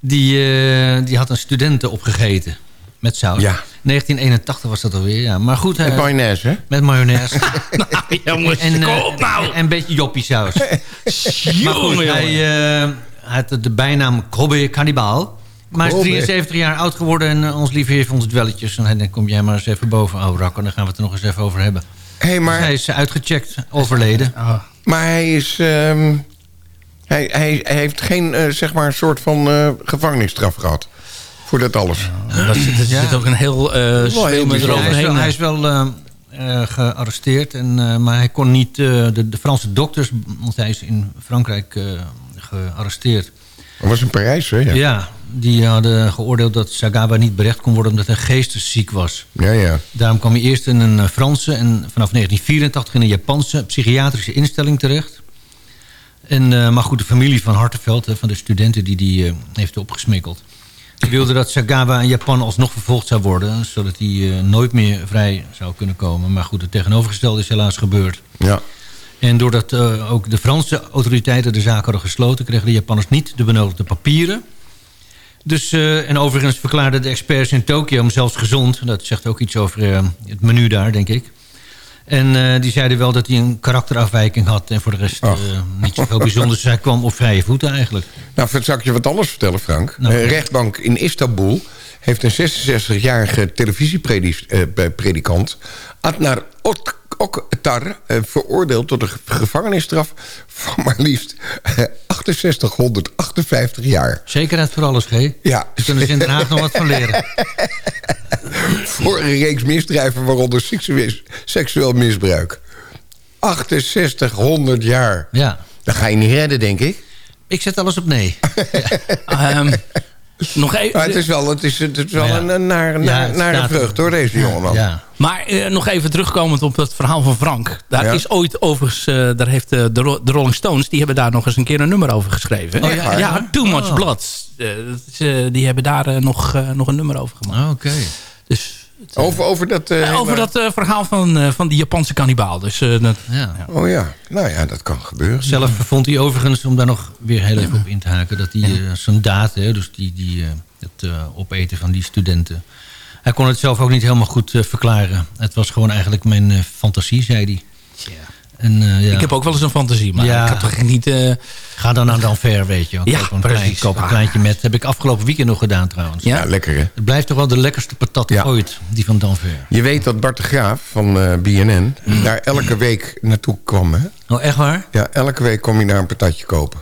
Die, eh, die had een studenten opgegeten met saus. Ja. 1981 was dat alweer, ja. Maar goed, Met hij- mayonaise, hè? met mayonaise. jongens, en, eh, kom nou. en een beetje joppiesaus. maar goed, hij, eh, hij had de bijnaam Kobe Kannibaal. Maar hij is Kobe. 73 jaar oud geworden en eh, ons lieve heer vond het welletjes. En hij denkt, kom jij maar eens even boven, oude rakker. Dan gaan we het er nog eens even over hebben. Hey, maar, Dus hij is uitgecheckt, overleden. maar hij is... ehm, hij, hij, hij heeft geen, eh, zeg maar, soort van eh, gevangenisstraf gehad. Voor dat alles. Er zit, er zit ook een heel uh, heel schema bijzonder. hij is wel, eroverheen. hij is wel eh, eh, gearresteerd, en, eh, maar hij kon niet... eh, de, de Franse dokters, want hij is in Frankrijk eh, gearresteerd... Dat was in Parijs, hè? Ja, Ja. die hadden geoordeeld dat Sagawa niet berecht kon worden... omdat hij geestesziek was. ja. ja. Daarom kwam hij eerst in een eh, Franse en vanaf 1984 in een Japanse psychiatrische instelling terecht. En, eh, maar goed, de familie van Hartenveld, hè, van de studenten die die eh, heeft opgesmikkeld... die wilde dat Sagawa in Japan alsnog vervolgd zou worden... zodat hij eh, nooit meer vrij zou kunnen komen. Maar goed, het tegenovergestelde is helaas gebeurd. ja. En doordat eh, ook de Franse autoriteiten de zaak hadden gesloten... kregen de Japanners niet de benodigde papieren. Dus, eh, en overigens verklaarden de experts in Tokio hem zelfs gezond. Dat zegt ook iets over het menu daar, denk ik. En eh, die zeiden wel dat hij een karakterafwijking had... en voor de rest eh, niet zoveel bijzonders. Hij kwam op vrije voeten eigenlijk. Nou, zal ik je wat anders vertellen, Frank? Nou, Eh, rechtbank in Istanbul heeft een 66-jarige televisiepredikant... Adnar Ot- Oktar eh, veroordeeld tot een gevangenisstraf... van maar liefst eh, 6858 jaar. Zekerheid voor alles, G. Ja. Daar kunnen ze in Den Haag nog wat van leren. Voor een reeks misdrijven, waaronder seksueel, seksueel misbruik. 6800 jaar. Ja. Dat ga je niet redden, denk ik. Ik zet alles op nee. Ehm, nog even... Maar het is wel, het is, het is wel Ja. een, naar, Ja, naar, naar staat- vreugd, hoor, deze jongeman. Maar eh, nog even terugkomend op het verhaal van Frank. Daar Ja. is ooit overigens... eh, daar heeft eh, de, Ro- de Rolling Stones... die hebben daar nog eens een keer een nummer over geschreven. Oh, ja? ja, Too Much Oh. Blood. Die hebben daar nog, eh, nog een nummer over gemaakt. Oké. Dus, Over, over dat... eh, over dat eh, verhaal van, eh, van die Japanse kannibaal. Dus, eh, dat, Ja. Oh ja, nou ja, dat kan gebeuren. Zelf vond hij overigens, om daar nog weer heel even op in te haken... dat die eh, soldaten, hè, dus die, die, eh, het eh, opeten van die studenten... hij kon het zelf ook niet helemaal goed verklaren. Het was gewoon eigenlijk mijn eh, fantasie, zei hij. En, eh, ja. Ik heb ook wel eens een fantasie, maar Ja. ik had toch niet... eh, Ga dan naar Danver, weet je. Ja, koop een, klein, koop een Ah. kleintje met. heb ik afgelopen weekend nog gedaan trouwens. Ja? lekker hè. Het blijft toch wel de lekkerste patat Ja. ooit, die van Danver. Je weet dat Bart de Graaf van eh, BNN daar elke week naartoe kwam, hè? Oh, echt waar? Ja, elke week kom je daar een patatje kopen.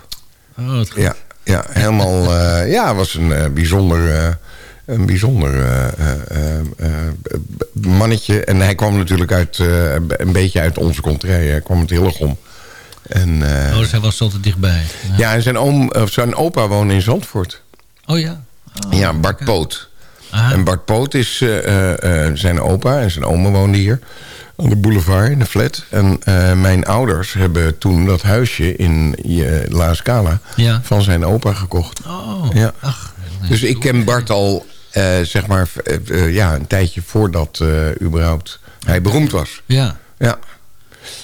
Oh, wat goed. Ja, ja helemaal... eh ja, was een eh, bijzonder... een bijzonder eh, eh, eh, mannetje. En hij kwam natuurlijk uit, een beetje uit onze contrée. Hij kwam uit Hillegom. En, eh, Oh, dus hij was altijd dichtbij. ja, en zijn, oom, of zijn opa woonde in Zandvoort. Oh ja? ja, Bart Poot. Ah. En Bart Poot is zijn opa en zijn oma woonden hier. Aan de boulevard, in de flat. En mijn ouders hebben toen dat huisje in eh, La Scala... Ja. van zijn opa gekocht. Oh, Ja. ach. Dus ik ken Bart al, zeg maar, eh, eh, ja, een tijdje voordat eh, überhaupt hij beroemd was. Ja. Ja.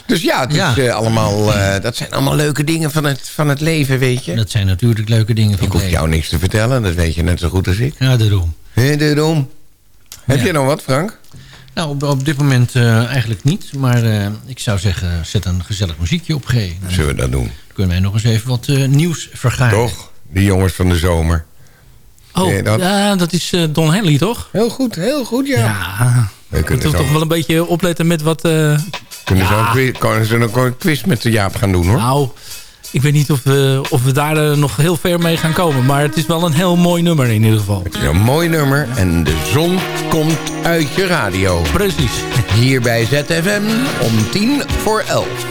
Dus ja, het Ja. Is, eh, allemaal, eh, dat zijn allemaal leuke dingen van het, van het leven, weet je. Dat zijn natuurlijk leuke dingen van Ik hoef jou niks te vertellen, dat weet je net zo goed als ik. Ja, daarom. Hé, daarom. Heb Ja. je nog wat, Frank? Nou, op, op dit moment eh, eigenlijk niet. Maar eh, ik zou zeggen, zet een gezellig muziekje op G. Zullen we dat doen? kunnen wij nog eens even wat eh, nieuws vergaren. Toch? Die jongens van de zomer. Oh, dat? ja, dat is eh, Don Henley, toch? Heel goed, heel goed, ja. Ja, We we kunnen moeten zo, toch wel een beetje opletten met wat... kunnen Ja. quiz, kunnen ze ook een quiz met de Jaap gaan doen, hoor. Nou, ik weet niet of we, of we daar eh, nog heel ver mee gaan komen. Maar het is wel een heel mooi nummer in ieder geval. Het is een mooi nummer en de zon komt uit je radio. Precies. Hier bij ZFM om tien voor elf.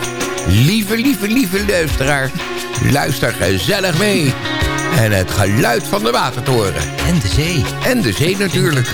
Lieve, lieve, lieve luisteraar, luister gezellig mee. En het geluid van de watertoren. En de zee. En de zee natuurlijk.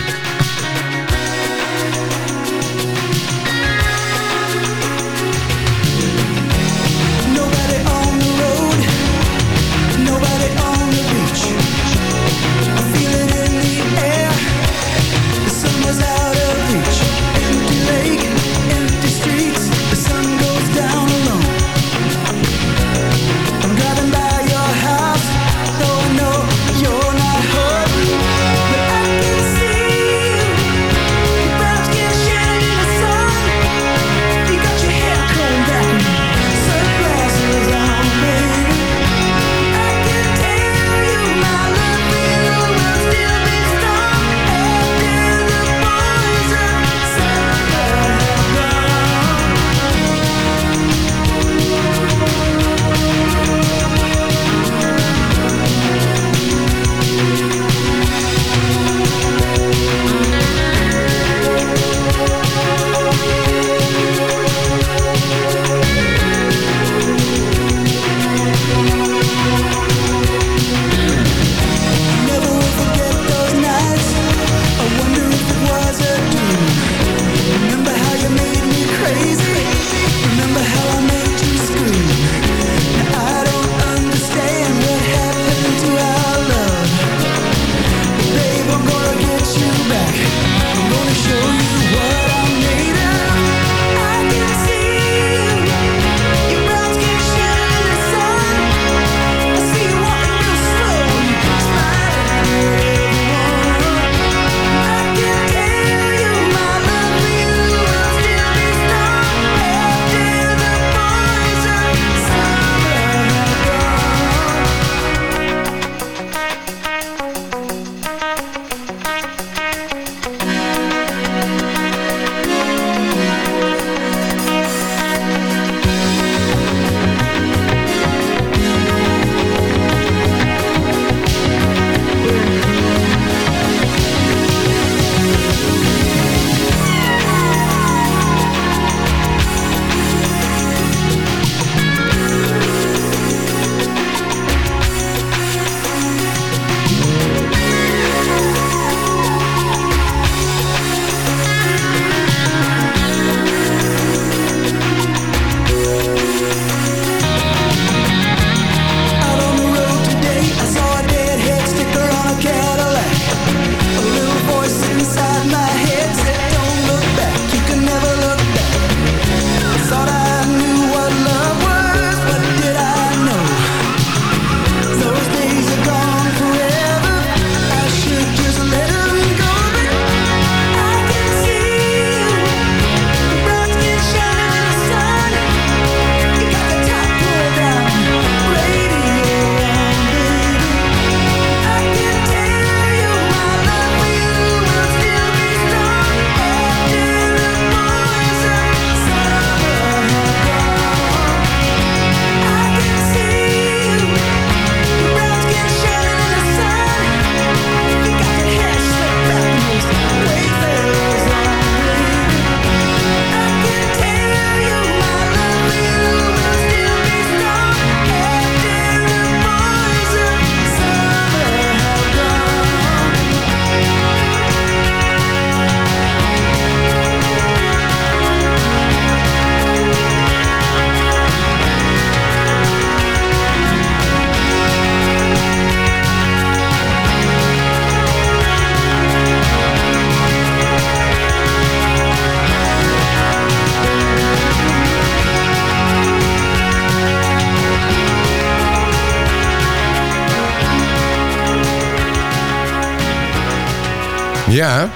Ja.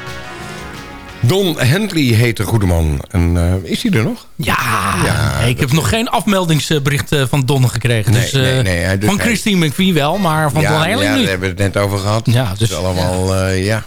Don Henley heet de goede man. En eh, is hij er nog? Ja, Ja, ik heb nog geen afmeldingsbericht eh, van Don gekregen. Nee, dus, eh, nee, nee, hij- dus van Christine McVie wel, maar van ja, Don ja, Henley daar niet. hebben we het net over gehad. Ja, Het dus- is allemaal, eh, ja.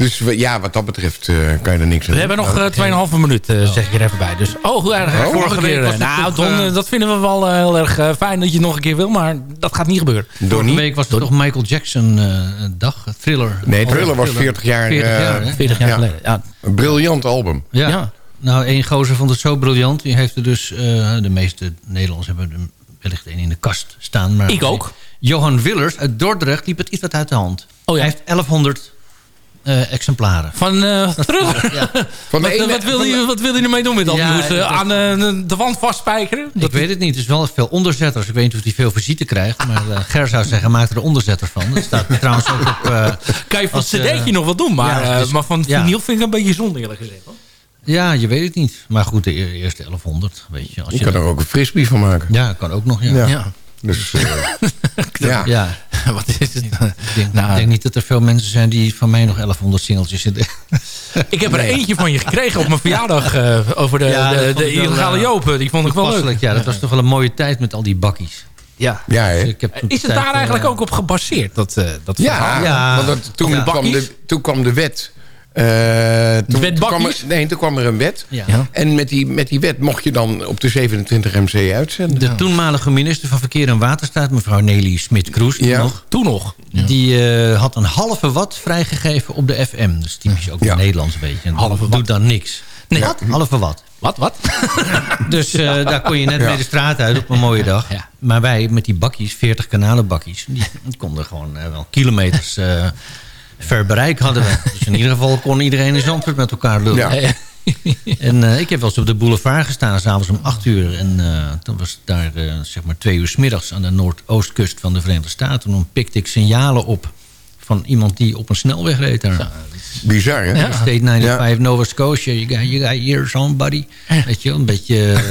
Dus we- ja, wat dat betreft eh, kan je er niks aan We doen. hebben nog eh, 2,5 minuut, eh, zeg ik er even bij. Dus, oh, hoe erg. Oh, vorige week keer. was eh, Nou, toch, Don, eh, eh, dat vinden we wel eh, heel erg eh, fijn dat je het nog een keer wil, maar dat gaat niet gebeuren. Vorige week was het toch Michael Jackson eh, dag, thriller. Nee, Oh, Thriller was 40 jaar, 40 jaar, eh, hè? 40 jaar Ja. geleden. Ja. Een briljant album. Ja. Ja. Nou, één gozer vond het zo briljant. Die heeft er dus... eh, de meeste Nederlanders hebben er wellicht één in de kast staan. Maar Ik ook. Johan Willers uit Dordrecht liep het iets wat uit de hand. Oh ja. Hij heeft 1100 eh, exemplaren. Van eh Thriller. Ja. Van de Wat, ene- wat, wil je, wat wil je ermee doen met al die Ja? Eh, dat- aan eh, de wand vastspijkeren? Ik weet het niet. Er is wel veel onderzetters. Ik weet niet of hij veel visite krijgt. Maar eh, Ger zou zeggen, maak er een onderzetter van. Dat staat trouwens ook op... eh, Kan je van als, cd'tje nog wat doen, maar, ja, eh, dus- maar van ja. vinyl vind ik een beetje zonde eerlijk gezegd. hoor. ja, je weet het niet. Maar goed, de e- eerste 1100, weet je. Als Je je kan er ook een frisbee van maken. Ja, kan ook nog, ja. Dus, eh, ja. Ja. Wat is het? Ik denk, Nou, ik denk niet dat er veel mensen zijn die van mij nog 1100 singeltjes zitten. Ik heb er eentje van je gekregen op mijn verjaardag eh, over de, Ja, de, de ik wel, illegale eh, Jopen. Die vond ik wel leuk. Ja, dat was toch wel een mooie tijd met al die bakkies. Ja. Ja, hè? Dus ik heb toen Is het daar eigenlijk ook op gebaseerd? Dat, eh dat Ja, want dat, toen, Ja. kwam de, toen kwam de wet. Eh, toen, kwam er, nee, toen kwam er een wet. Ja. Ja. En met die, met die wet mocht je dan op de 27 MC uitzenden. De toenmalige minister van Verkeer en Waterstaat, mevrouw Nelly Smit-Kroes, toen Ja. nog, Toen nog. die eh, had een halve watt vrijgegeven op de FM. Dus typisch ook Ja. Nederlands, weet je. En Halve doet dan niks. Nee. Wat? Halve watt. Wat, wat? Dus eh, daar kon je net Ja. mee de straat uit op een mooie dag. Ja. Maar wij met die bakkies, 40 kanalen bakkies... die konden gewoon wel kilometers eh, ver bereik hadden we. Dus in ieder geval kon iedereen in Zandvoort met elkaar lullen. Ja. En eh, ik heb wel eens op de boulevard gestaan, s'avonds om 8 uur. En eh, toen was het daar eh, zeg maar twee uur 's middags aan de noordoostkust van de Verenigde Staten. Toen pikte ik signalen op van iemand die op een snelweg reed daar. Bizar, hè? Ja. State 95 Nova Scotia, you got, you got here somebody. Weet je wel, een beetje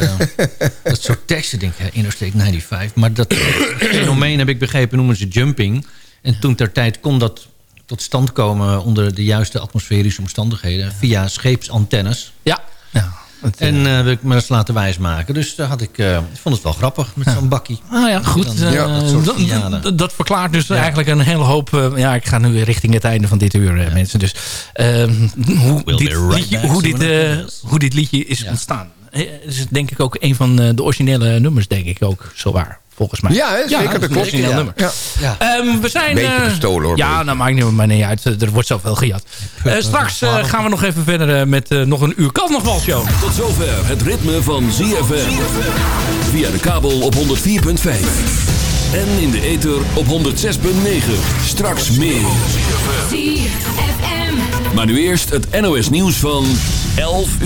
dat soort teksten, denk ik, Interstate 95. Maar dat fenomeen, heb ik begrepen, noemen ze jumping. En toen ter tijd kon dat tot stand komen onder de juiste atmosferische omstandigheden... via scheepsantennes. Ja. ja. Het, eh, En eh, heb ik me eens laten wijsmaken. Dus daar had ik, eh, ik vond het wel grappig met zo'n bakkie. Ah ja, goed. Dan, eh, ja, dat dat- dat, dat verklaart dus eigenlijk een hele hoop... eh, ja, ik ga nu richting het einde van dit uur, eh, mensen. Dus ehm, hoe, dit right liedje, hoe, dit, eh, hoe dit liedje is ontstaan. Eh, Het is denk ik ook een van eh, de originele nummers, denk ik ook, zo waar. Volgens mij. Ja, hè, zeker, is dat een klopt. origineel Ja. nummer. Ja. Ehm, we zijn... Beetje eh, gestolen, hoor, Ja, nou maakt niet, maar niet uit. Er wordt zoveel gejat. Eh, straks eh, gaan we nog even verder eh, met eh, nog een uur carnavalshow. Tot zover het ritme van ZFM. Via de kabel op 104.5. En in de ether op 106.9. Straks meer. Maar nu eerst het NOS nieuws van 11 uur.